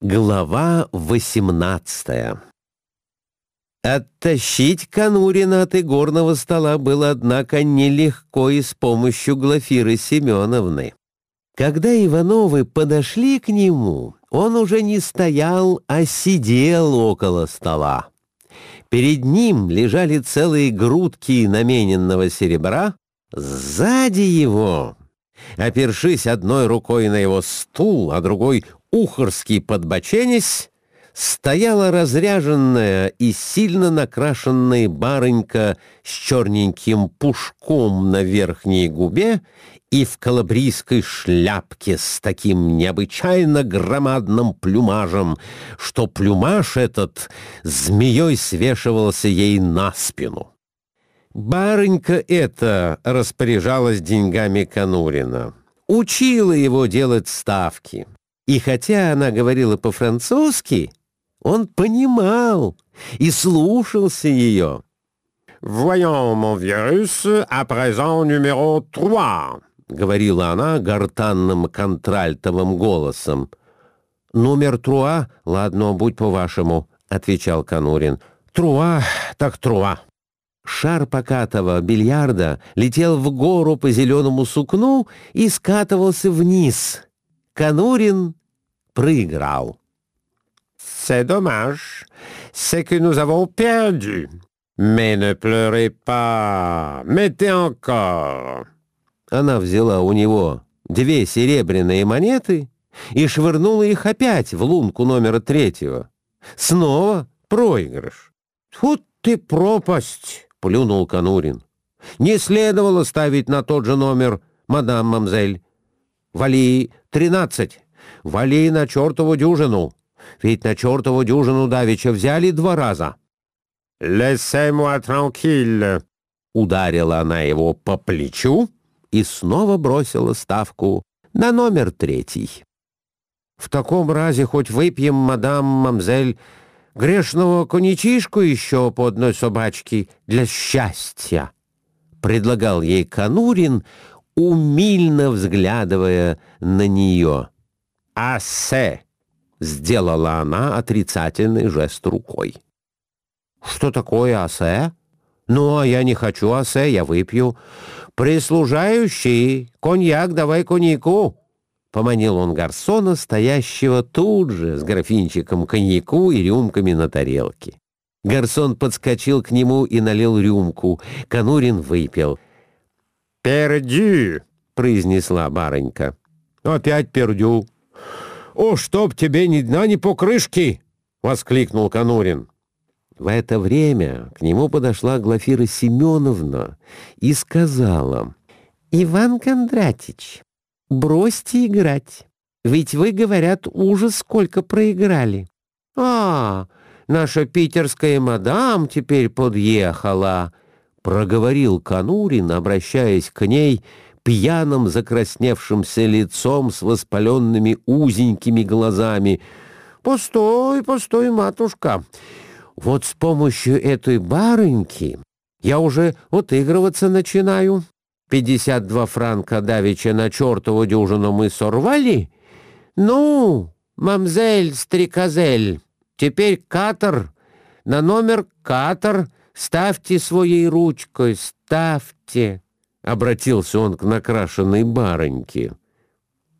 Глава 18 Оттащить Конурина от игорного стола было, однако, нелегко и с помощью Глафиры Семеновны. Когда Ивановы подошли к нему, он уже не стоял, а сидел около стола. Перед ним лежали целые грудки намененного серебра, сзади его, опершись одной рукой на его стул, а другой ухорский подбоченясь, стояла разряженная и сильно накрашенная барынька с черненьким пушком на верхней губе и в калабрийской шляпке с таким необычайно громадным плюмажем, что плюмаж этот змеей свешивался ей на спину. Барынька эта распоряжалась деньгами Конурина, учила его делать ставки, и хотя она говорила по-французски, он понимал и слушался ее. «Voyons, mon vieux, à présent numéro trois», — говорила она гортанным контральтовым голосом. «Номер труа? Ладно, будь по-вашему», — отвечал Конурин. «Труа, так труа». Шар покатого бильярда летел в гору по зеленому сукну и скатывался вниз. Конурин проиграл. «C'est dommage, c'est que nous avons perdu. Mais ne pleurez pas, mettez encore». Она взяла у него две серебряные монеты и швырнула их опять в лунку номера третьего. Снова проигрыш. «Тут ты пропасть!» — плюнул Конурин. «Не следовало ставить на тот же номер, мадам Мамзель. Вали тринадцать». Вали на чертову дюжину. Ведь на чертову дюжину давеча взяли два раза. «Laissez-moi tranquille!» Ударила она его по плечу и снова бросила ставку на номер третий. «В таком разе хоть выпьем, мадам, мамзель, грешного коньячишку еще по одной собачке для счастья», — предлагал ей Конурин, умильно взглядывая на нее. «Асе!» — сделала она отрицательный жест рукой. «Что такое асе?» «Ну, а я не хочу асе, я выпью. Прислужающий, коньяк давай коньяку!» Поманил он гарсона, стоящего тут же с графинчиком коньяку и рюмками на тарелке. Гарсон подскочил к нему и налил рюмку. Конурин выпил. «Пердю!» — произнесла барынька. «Опять пердю!» «О, чтоб тебе ни дна, ни покрышки!» — воскликнул Конурин. В это время к нему подошла Глафира Семеновна и сказала, «Иван Кондратич, бросьте играть, ведь вы, говорят, ужас сколько проиграли». «А, наша питерская мадам теперь подъехала», — проговорил Конурин, обращаясь к ней, — пьяным закрасневшимся лицом с воспаленными узенькими глазами. «Постой, постой, матушка, вот с помощью этой барыньки я уже отыгрываться начинаю. Пятьдесят два франка давеча на чертову дюжину мы сорвали. Ну, мамзель Стрекозель, теперь катер, на номер катер ставьте своей ручкой, ставьте». — обратился он к накрашенной бароньке.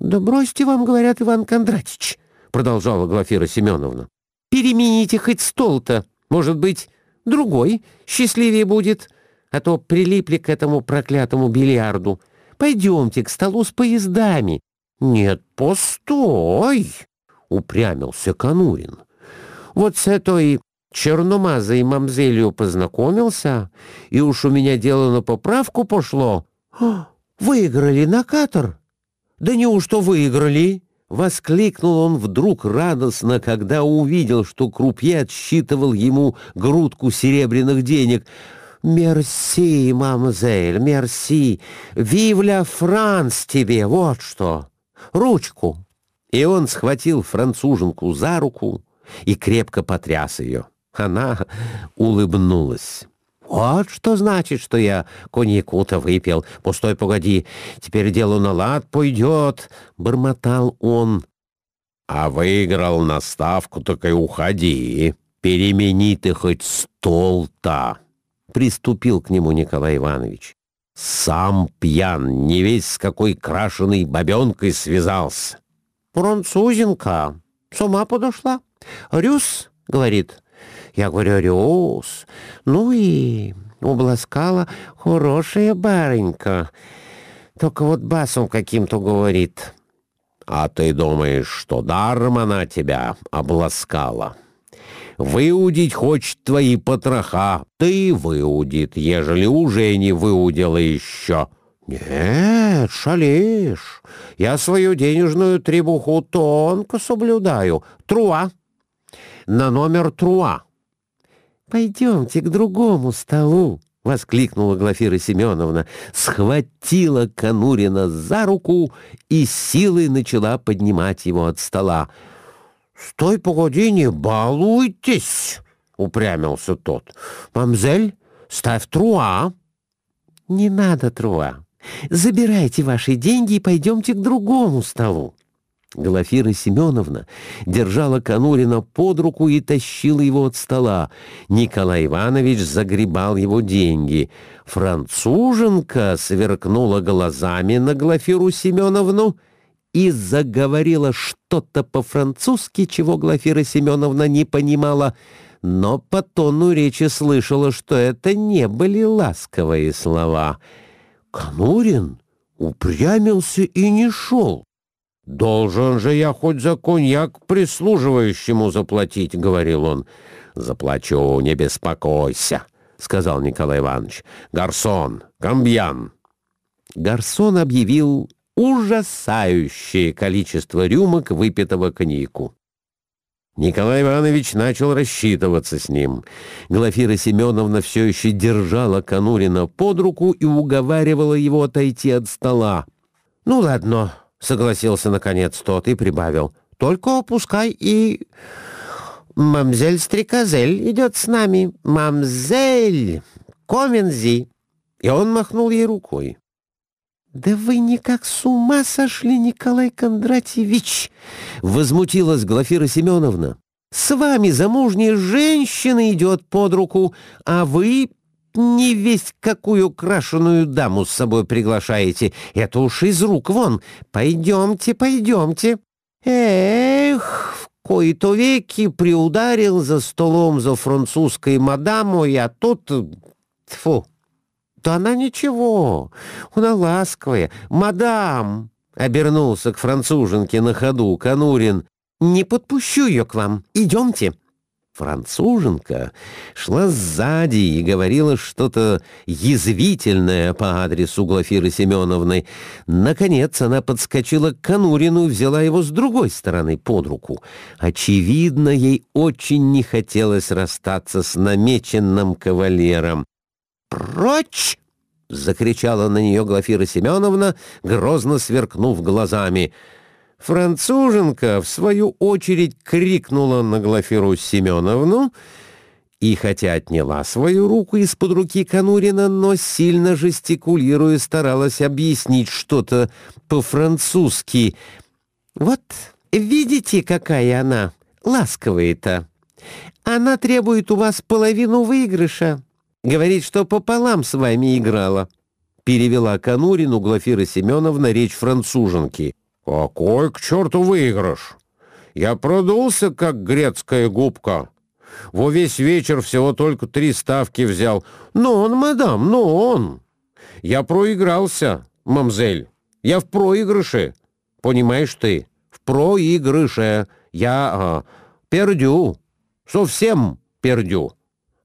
«Да бросьте вам, говорят, Иван Кондратич», — продолжала Глафира Семеновна. «Перемените хоть стол-то. Может быть, другой счастливее будет, а то прилипли к этому проклятому бильярду. Пойдемте к столу с поездами». «Нет, постой!» — упрямился Конурин. «Вот с этой черномазой мамзелью познакомился, и уж у меня дело на поправку пошло. Выиграли на катер? Да неужто выиграли? Воскликнул он вдруг радостно, когда увидел, что крупье отсчитывал ему грудку серебряных денег. «Мерси, мамзель, мерси! Вивля Франц тебе, вот что! Ручку!» И он схватил француженку за руку и крепко потряс ее. Она улыбнулась. «Вот что значит, что я коньяку-то выпил. Пустой, погоди, теперь дело на лад пойдет», — бормотал он. А выиграл на ставку, так и уходи. Перемени ты хоть стол-то. Приступил к нему Николай Иванович. Сам пьян, не весь с какой крашеной бабенкой связался. Французенка с ума подошла. Рюс, говорит. Я говорю, Рюс. Ну и обласкала хорошая барынька. Только вот басом каким-то говорит. А ты думаешь, что даром она тебя обласкала? Выудить хочет твои потроха, ты выудит, ежели уже не выудила еще. Нет, шалишь. Я свою денежную требуху тонко соблюдаю. Труа. На номер Труа. Пойдемте к другому столу. — воскликнула Глафира Семеновна, схватила Конурина за руку и силой начала поднимать его от стола. «Стой, погоди, не балуйтесь!» — упрямился тот. «Мамзель, ставь труа!» «Не надо труа. Забирайте ваши деньги и пойдемте к другому столу». Глафира Семеновна держала Конурина под руку и тащила его от стола. Николай Иванович загребал его деньги. Француженка сверкнула глазами на Глафиру Семеновну и заговорила что-то по-французски, чего Глафира Семеновна не понимала, но по тону речи слышала, что это не были ласковые слова. Конурин упрямился и не шел. «Должен же я хоть за коньяк прислуживающему заплатить», — говорил он. «Заплачу, не беспокойся», — сказал Николай Иванович. «Гарсон, комбьян». Гарсон объявил ужасающее количество рюмок выпитого коньяку. Николай Иванович начал рассчитываться с ним. Глафира Семеновна все еще держала Конурина под руку и уговаривала его отойти от стола. «Ну ладно», согласился наконец тот и прибавил. «Только пускай и... Мамзель Стрекозель идет с нами. Мамзель! Комензи!» И он махнул ей рукой. «Да вы никак с ума сошли, Николай Кондратьевич!» — возмутилась Глафира Семеновна. «С вами замужняя женщина идет под руку, а вы не весь какую крашеную даму с собой приглашаете. Это уж из рук вон. Пойдемте, пойдемте. Эх, в кои-то веки приударил за столом за французской мадаму, а тут... Тьфу! Да она ничего, она ласковая. Мадам! Обернулся к француженке на ходу Конурин. «Не подпущу ее к вам. Идемте». Француженка шла сзади и говорила что-то язвительное по адресу Глафиры Семеновны. Наконец она подскочила к Конурину и взяла его с другой стороны под руку. Очевидно, ей очень не хотелось расстаться с намеченным кавалером. «Прочь!» — закричала на нее Глафира Семеновна, грозно сверкнув глазами — Француженка, в свою очередь, крикнула на Глафиру Семеновну и, хотя отняла свою руку из-под руки Конурина, но сильно жестикулируя старалась объяснить что-то по-французски. «Вот, видите, какая она, ласковая-то. Она требует у вас половину выигрыша. Говорит, что пополам с вами играла». Перевела Конурину Глафира Семеновна речь француженки. «Какой к черту выигрыш? Я продулся, как грецкая губка. Во весь вечер всего только три ставки взял. Но он, мадам, но он. Я проигрался, мамзель. Я в проигрыше. Понимаешь ты? В проигрыше. Я а, пердю. Совсем пердю».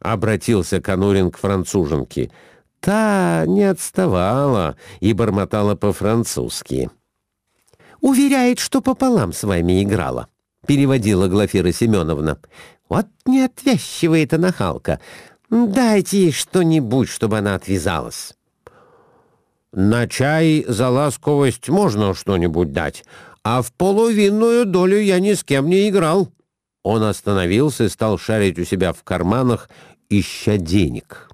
Обратился Конурин к француженке. Та не отставала и бормотала по-французски. Уверяет, что пополам с вами играла», — переводила Глафира Семеновна. «Вот неотвязчивая эта нахалка. Дайте ей что-нибудь, чтобы она отвязалась». «На чай за ласковость можно что-нибудь дать, а в половинную долю я ни с кем не играл». Он остановился и стал шарить у себя в карманах, ища денег.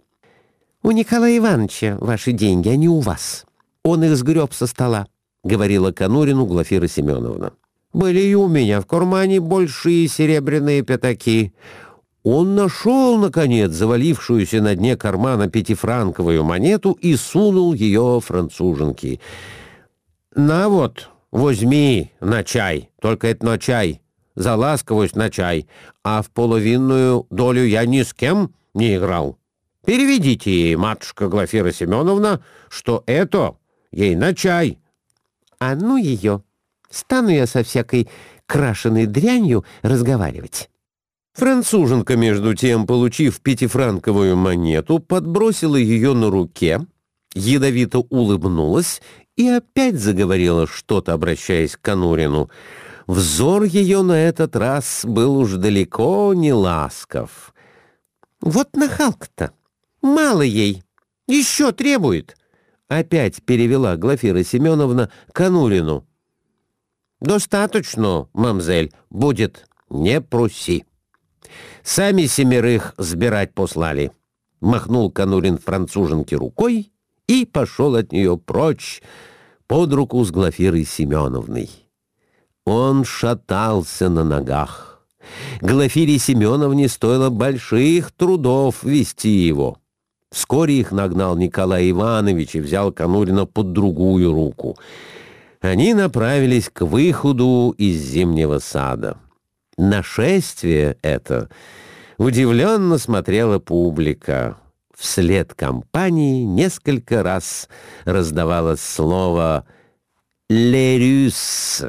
«У Николая Ивановича ваши деньги, не у вас. Он их сгреб со стола говорила Конурину Глафира Семеновна. Были и у меня в кармане большие серебряные пятаки. Он нашел, наконец, завалившуюся на дне кармана пятифранковую монету и сунул ее француженке. «На вот, возьми на чай, только это на чай, за ласковость на чай, а в половинную долю я ни с кем не играл. Переведите ей, матушка Глафира Семеновна, что это ей на чай». «А ну ее! Стану я со всякой крашеной дрянью разговаривать». Француженка, между тем, получив пятифранковую монету, подбросила ее на руке, ядовито улыбнулась и опять заговорила что-то, обращаясь к Конурину. Взор ее на этот раз был уж далеко не ласков. «Вот нахалка-то! Мало ей! Еще требует!» Опять перевела Глафира Семеновна Конурину. «Достаточно, мамзель, будет, не проси». Сами семерых сбирать послали. Махнул Конурин француженке рукой и пошел от нее прочь под руку с Глафирой Семеновной. Он шатался на ногах. Глафире Семеновне стоило больших трудов вести его. Вскоре их нагнал Николай Иванович и взял Конурина под другую руку. Они направились к выходу из зимнего сада. Нашествие это удивленно смотрела публика. Вслед компании несколько раз раздавалось слово «Лерюс»,